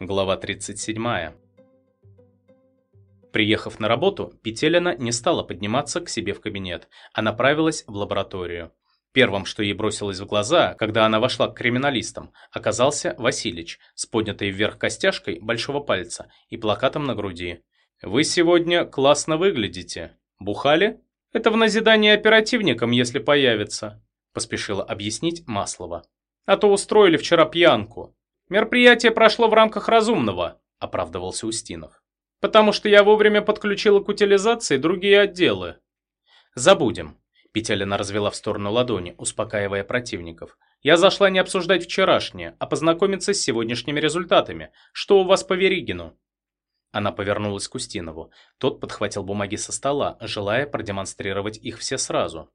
Глава 37. Приехав на работу, Петелина не стала подниматься к себе в кабинет, а направилась в лабораторию. Первым, что ей бросилось в глаза, когда она вошла к криминалистам, оказался Василич с поднятой вверх костяшкой большого пальца и плакатом на груди. «Вы сегодня классно выглядите. Бухали? Это в назидание оперативникам, если появится», поспешила объяснить Маслова. «А то устроили вчера пьянку. Мероприятие прошло в рамках разумного», оправдывался Устинов. «Потому что я вовремя подключила к утилизации другие отделы». «Забудем», Петелина развела в сторону ладони, успокаивая противников. «Я зашла не обсуждать вчерашнее, а познакомиться с сегодняшними результатами. Что у вас по Веригину?» Она повернулась к Устинову. Тот подхватил бумаги со стола, желая продемонстрировать их все сразу.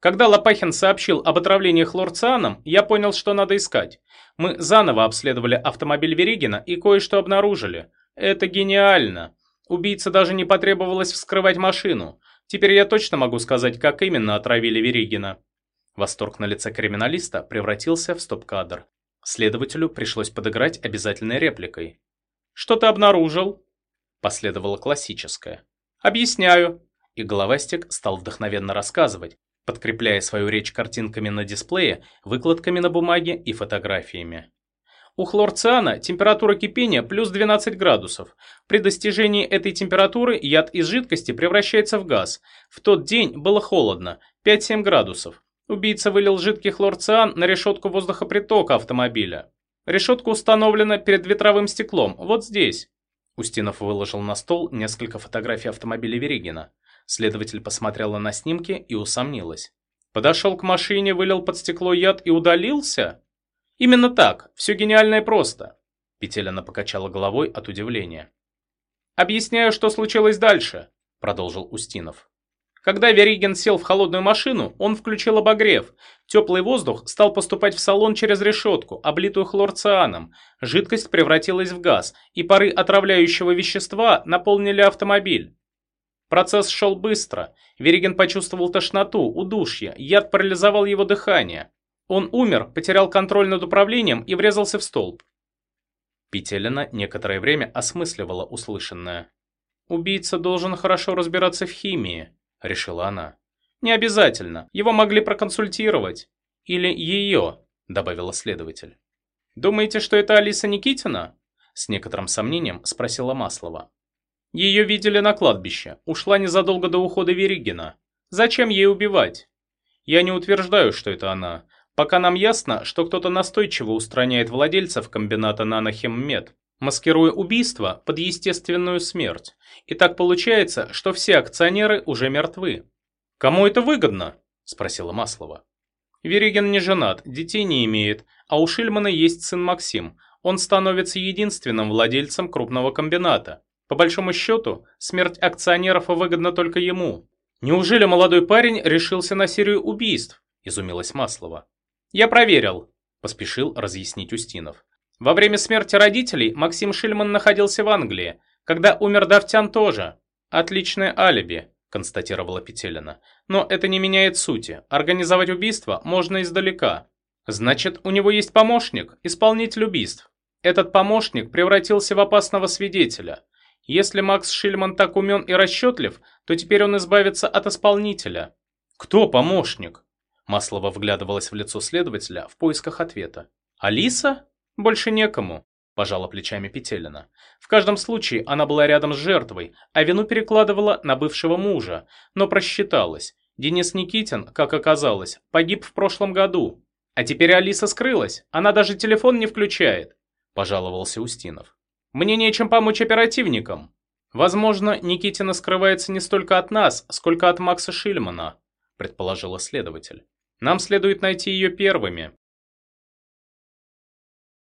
Когда Лопахин сообщил об отравлении хлорцианом, я понял, что надо искать. Мы заново обследовали автомобиль Веригина и кое-что обнаружили. Это гениально. Убийце даже не потребовалось вскрывать машину. Теперь я точно могу сказать, как именно отравили Веригина. Восторг на лице криминалиста превратился в стоп-кадр. Следователю пришлось подыграть обязательной репликой. «Что ты обнаружил?» Последовало классическое. «Объясняю». И головастик стал вдохновенно рассказывать, подкрепляя свою речь картинками на дисплее, выкладками на бумаге и фотографиями. У хлорциана температура кипения плюс 12 градусов. При достижении этой температуры яд из жидкости превращается в газ. В тот день было холодно, 5-7 градусов. Убийца вылил жидкий хлорциан на решетку воздухопритока автомобиля. Решетка установлена перед ветровым стеклом, вот здесь. Устинов выложил на стол несколько фотографий автомобиля Веригина. Следователь посмотрела на снимки и усомнилась. Подошел к машине, вылил под стекло яд и удалился? Именно так, все гениально и просто. Петелина покачала головой от удивления. «Объясняю, что случилось дальше», – продолжил Устинов. Когда Веригин сел в холодную машину, он включил обогрев. Теплый воздух стал поступать в салон через решетку, облитую хлорцианом. Жидкость превратилась в газ, и пары отравляющего вещества наполнили автомобиль. Процесс шел быстро. Веригин почувствовал тошноту, удушье, яд парализовал его дыхание. Он умер, потерял контроль над управлением и врезался в столб. Петелина некоторое время осмысливала услышанное. «Убийца должен хорошо разбираться в химии», — решила она. «Не обязательно. Его могли проконсультировать. Или ее», — добавила следователь. «Думаете, что это Алиса Никитина?» С некоторым сомнением спросила Маслова. Ее видели на кладбище, ушла незадолго до ухода Веригина. Зачем ей убивать? Я не утверждаю, что это она. Пока нам ясно, что кто-то настойчиво устраняет владельцев комбината Нанохиммед, маскируя убийство под естественную смерть. И так получается, что все акционеры уже мертвы. «Кому это выгодно?» – спросила Маслова. Веригин не женат, детей не имеет, а у Шильмана есть сын Максим. Он становится единственным владельцем крупного комбината. По большому счету, смерть акционеров выгодна только ему. Неужели молодой парень решился на серию убийств? Изумилась Маслова. Я проверил, поспешил разъяснить Устинов. Во время смерти родителей Максим Шильман находился в Англии. Когда умер Давтян тоже. Отличное алиби, констатировала Петелина. Но это не меняет сути. Организовать убийство можно издалека. Значит, у него есть помощник, исполнитель убийств. Этот помощник превратился в опасного свидетеля. Если Макс Шильман так умен и расчетлив, то теперь он избавится от исполнителя. Кто помощник? Маслова вглядывалась в лицо следователя в поисках ответа. Алиса? Больше некому, пожала плечами Петелина. В каждом случае она была рядом с жертвой, а вину перекладывала на бывшего мужа, но просчиталась. Денис Никитин, как оказалось, погиб в прошлом году. А теперь Алиса скрылась, она даже телефон не включает, пожаловался Устинов. Мне нечем помочь оперативникам. Возможно, Никитина скрывается не столько от нас, сколько от Макса Шильмана, предположила следователь. Нам следует найти ее первыми.